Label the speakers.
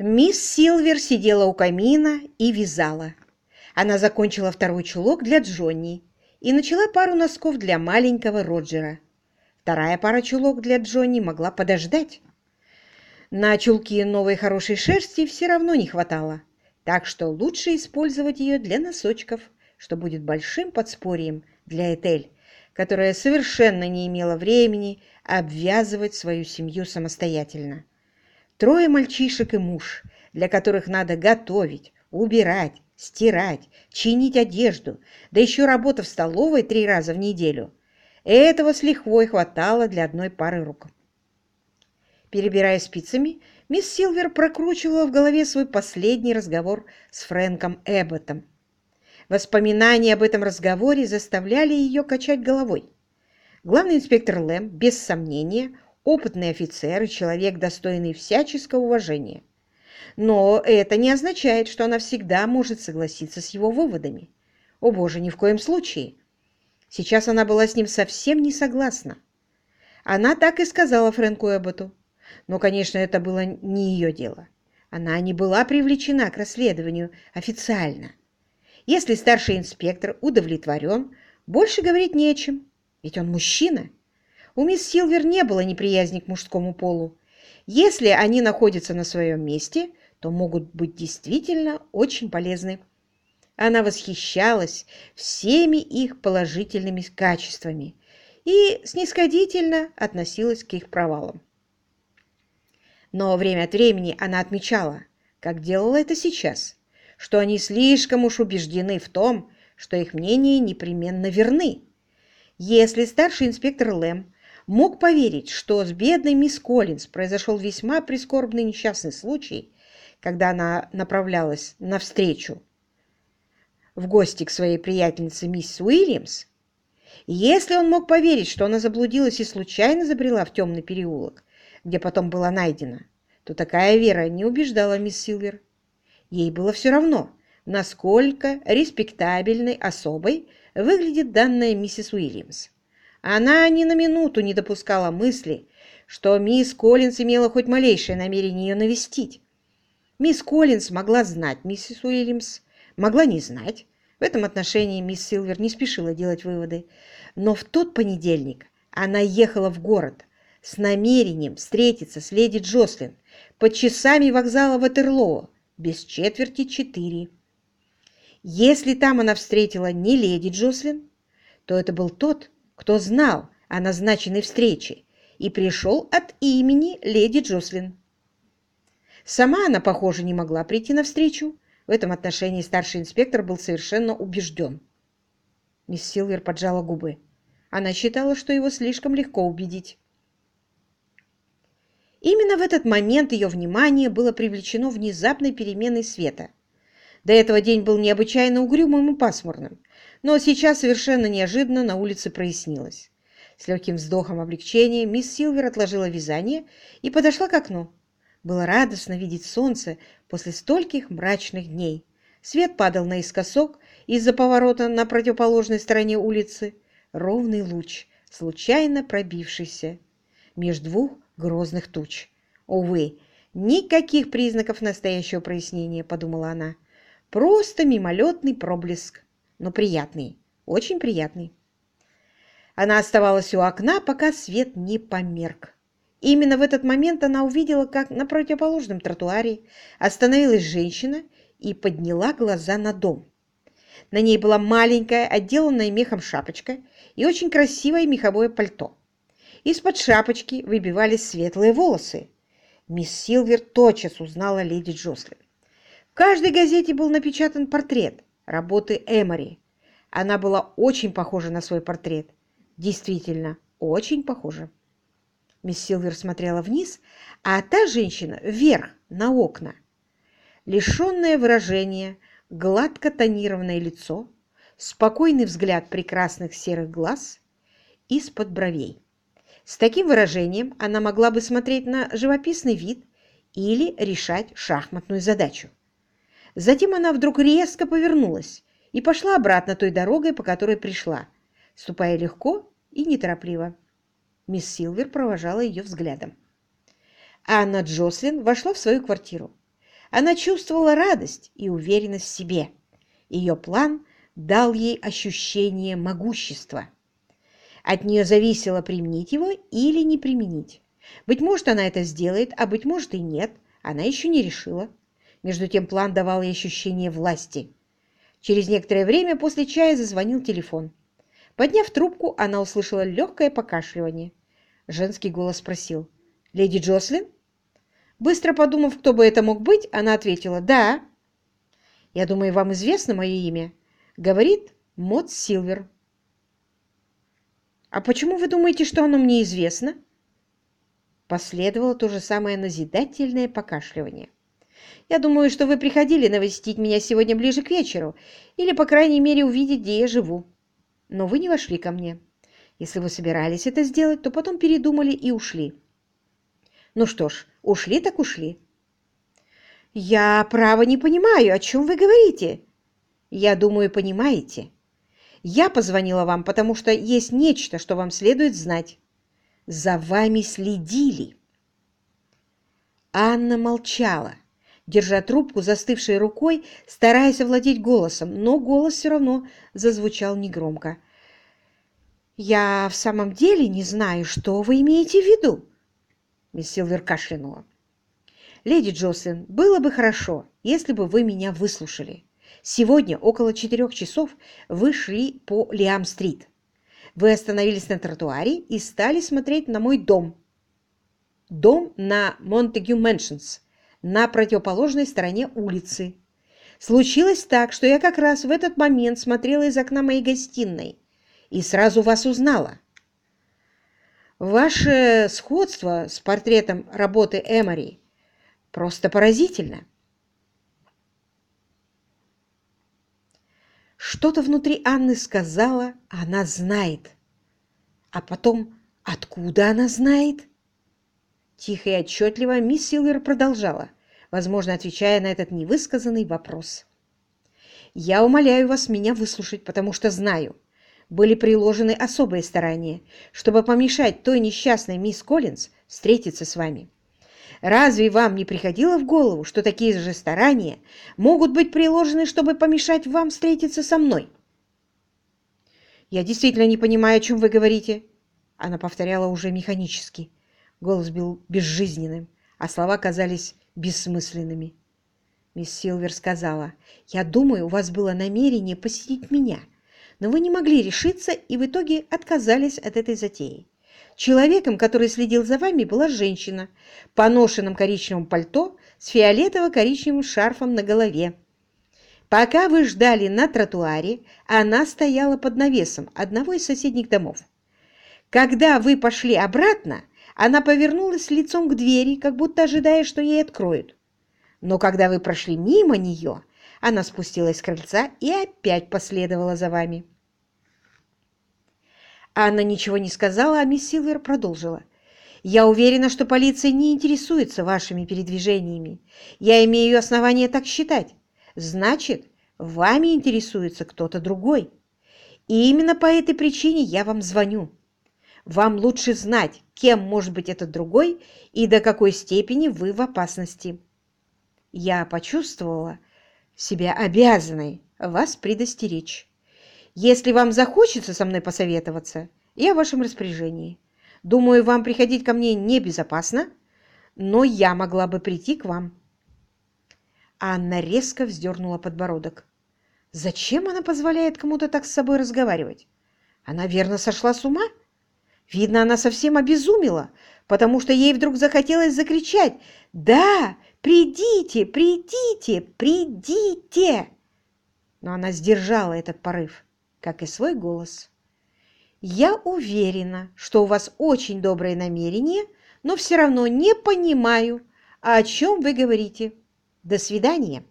Speaker 1: Мисс Силвер сидела у камина и вязала. Она закончила второй чулок для Джонни и начала пару носков для маленького Роджера. Вторая пара чулок для Джонни могла подождать. На чулки новой хорошей шерсти все равно не хватало, так что лучше использовать ее для носочков, что будет большим подспорьем для Этель, которая совершенно не имела времени обвязывать свою семью самостоятельно. Трое мальчишек и муж, для которых надо готовить, убирать, стирать, чинить одежду, да еще работа в столовой три раза в неделю. Этого с лихвой хватало для одной пары рук. Перебирая спицами, мисс Силвер прокручивала в голове свой последний разговор с Фрэнком Эбботом. Воспоминания об этом разговоре заставляли ее качать головой. Главный инспектор Лэм, без сомнения, опытный офицер и человек, достойный всяческого уважения. Но это не означает, что она всегда может согласиться с его выводами. О боже, ни в коем случае. Сейчас она была с ним совсем не согласна. Она так и сказала Фрэнку Эбботу. Но, конечно, это было не ее дело. Она не была привлечена к расследованию официально. Если старший инспектор удовлетворен, больше говорить не о чем, ведь он мужчина. У мисс Силвер не было неприязни к мужскому полу. Если они находятся на своем месте, то могут быть действительно очень полезны. Она восхищалась всеми их положительными качествами и снисходительно относилась к их провалам. Но время от времени она отмечала, как делала это сейчас, что они слишком уж убеждены в том, что их мнения непременно верны. Если старший инспектор Лэм мог поверить, что с бедной мисс Коллинз произошел весьма прискорбный несчастный случай, когда она направлялась навстречу в гости к своей приятельнице мисс Уильямс, если он мог поверить, что она заблудилась и случайно забрела в темный переулок, где потом была найдена, то такая вера не убеждала мисс Силвер. Ей было все равно, насколько респектабельной особой выглядит данная миссис Уильямс. Она ни на минуту не допускала мысли, что мисс Коллинз имела хоть малейшее намерение ее навестить. Мисс Коллинз могла знать миссис Уильямс, могла не знать. В этом отношении мисс Силвер не спешила делать выводы. Но в тот понедельник она ехала в город с намерением встретиться с леди Джослин под часами вокзала Ватерлоо без четверти четыре. Если там она встретила не леди Джослин, то это был тот, кто знал о назначенной встрече и пришел от имени леди Джослин. Сама она, похоже, не могла прийти навстречу. В этом отношении старший инспектор был совершенно убежден. Мисс Силвер поджала губы. Она считала, что его слишком легко убедить. Именно в этот момент ее внимание было привлечено внезапной переменой света. До этого день был необычайно угрюмым и пасмурным, но сейчас совершенно неожиданно на улице прояснилось. С легким вздохом облегчения мисс Силвер отложила вязание и подошла к окну. Было радостно видеть солнце после стольких мрачных дней. Свет падал наискосок из-за поворота на противоположной стороне улицы. Ровный луч, случайно пробившийся между двух грозных туч. Увы, никаких признаков настоящего прояснения, подумала она. Просто мимолетный проблеск, но приятный, очень приятный. Она оставалась у окна, пока свет не померк. Именно в этот момент она увидела, как на противоположном тротуаре остановилась женщина и подняла глаза на дом. На ней была маленькая, отделанная мехом шапочка и очень красивое меховое пальто. Из-под шапочки выбивались светлые волосы. Мисс Силвер тотчас узнала леди Джослин. В каждой газете был напечатан портрет работы Эмори. Она была очень похожа на свой портрет. Действительно, очень похожа. Мисс Силвер смотрела вниз, а та женщина вверх, на окна. Лишенное выражения, гладко тонированное лицо, спокойный взгляд прекрасных серых глаз из-под бровей. С таким выражением она могла бы смотреть на живописный вид или решать шахматную задачу. Затем она вдруг резко повернулась и пошла обратно той дорогой, по которой пришла, ступая легко и неторопливо. Мисс Силвер провожала ее взглядом. Анна Джослин вошла в свою квартиру. Она чувствовала радость и уверенность в себе. Ее план дал ей ощущение могущества. От нее зависело применить его или не применить. Быть может, она это сделает, а быть может и нет. Она еще не решила. Между тем план давал ей ощущение власти. Через некоторое время после чая зазвонил телефон. Подняв трубку, она услышала легкое покашливание. Женский голос спросил. «Леди Джослин?» Быстро подумав, кто бы это мог быть, она ответила «Да». «Я думаю, вам известно мое имя?» Говорит Мот Силвер. «А почему вы думаете, что оно мне известно?» Последовало то же самое назидательное покашливание. «Я думаю, что вы приходили навестить меня сегодня ближе к вечеру, или, по крайней мере, увидеть, где я живу но вы не вошли ко мне. Если вы собирались это сделать, то потом передумали и ушли. Ну что ж, ушли так ушли. Я, право, не понимаю, о чем вы говорите. Я думаю, понимаете. Я позвонила вам, потому что есть нечто, что вам следует знать. За вами следили. Анна молчала, держа трубку застывшей рукой, стараясь овладеть голосом, но голос все равно зазвучал негромко. «Я в самом деле не знаю, что вы имеете в виду?» Мисс Силвер кашлянула. «Леди Джослин, было бы хорошо, если бы вы меня выслушали. Сегодня около четырех часов вы шли по Лиам-стрит. Вы остановились на тротуаре и стали смотреть на мой дом. Дом на Монтегю Мэншнс, на противоположной стороне улицы. Случилось так, что я как раз в этот момент смотрела из окна моей гостиной и сразу вас узнала. Ваше сходство с портретом работы Эмори просто поразительно. Что-то внутри Анны сказала, она знает. А потом, откуда она знает? Тихо и отчетливо мисс Силвер продолжала, возможно, отвечая на этот невысказанный вопрос. «Я умоляю вас меня выслушать, потому что знаю, были приложены особые старания, чтобы помешать той несчастной мисс Коллинз встретиться с вами. Разве вам не приходило в голову, что такие же старания могут быть приложены, чтобы помешать вам встретиться со мной?» «Я действительно не понимаю, о чем вы говорите», — она повторяла уже механически. Голос был безжизненным, а слова казались бессмысленными. Мисс Силвер сказала, «Я думаю, у вас было намерение посетить меня, но вы не могли решиться и в итоге отказались от этой затеи. Человеком, который следил за вами, была женщина, поношенном коричневом пальто с фиолетово-коричневым шарфом на голове. Пока вы ждали на тротуаре, она стояла под навесом одного из соседних домов. Когда вы пошли обратно, она повернулась лицом к двери, как будто ожидая, что ей откроют. Но когда вы прошли мимо нее, она спустилась с крыльца и опять последовала за вами. Анна ничего не сказала, а мисс Силвер продолжила. «Я уверена, что полиция не интересуется вашими передвижениями. Я имею основания так считать. Значит, вами интересуется кто-то другой. И именно по этой причине я вам звоню. Вам лучше знать, кем может быть этот другой и до какой степени вы в опасности. Я почувствовала себя обязанной вас предостеречь. Если вам захочется со мной посоветоваться, я в вашем распоряжении. Думаю, вам приходить ко мне небезопасно, но я могла бы прийти к вам. Анна резко вздернула подбородок. Зачем она позволяет кому-то так с собой разговаривать? Она верно сошла с ума? Видно, она совсем обезумела, потому что ей вдруг захотелось закричать «Да, придите, придите, придите!» Но она сдержала этот порыв, как и свой голос. «Я уверена, что у вас очень добрые намерения, но все равно не понимаю, о чем вы говорите. До свидания!»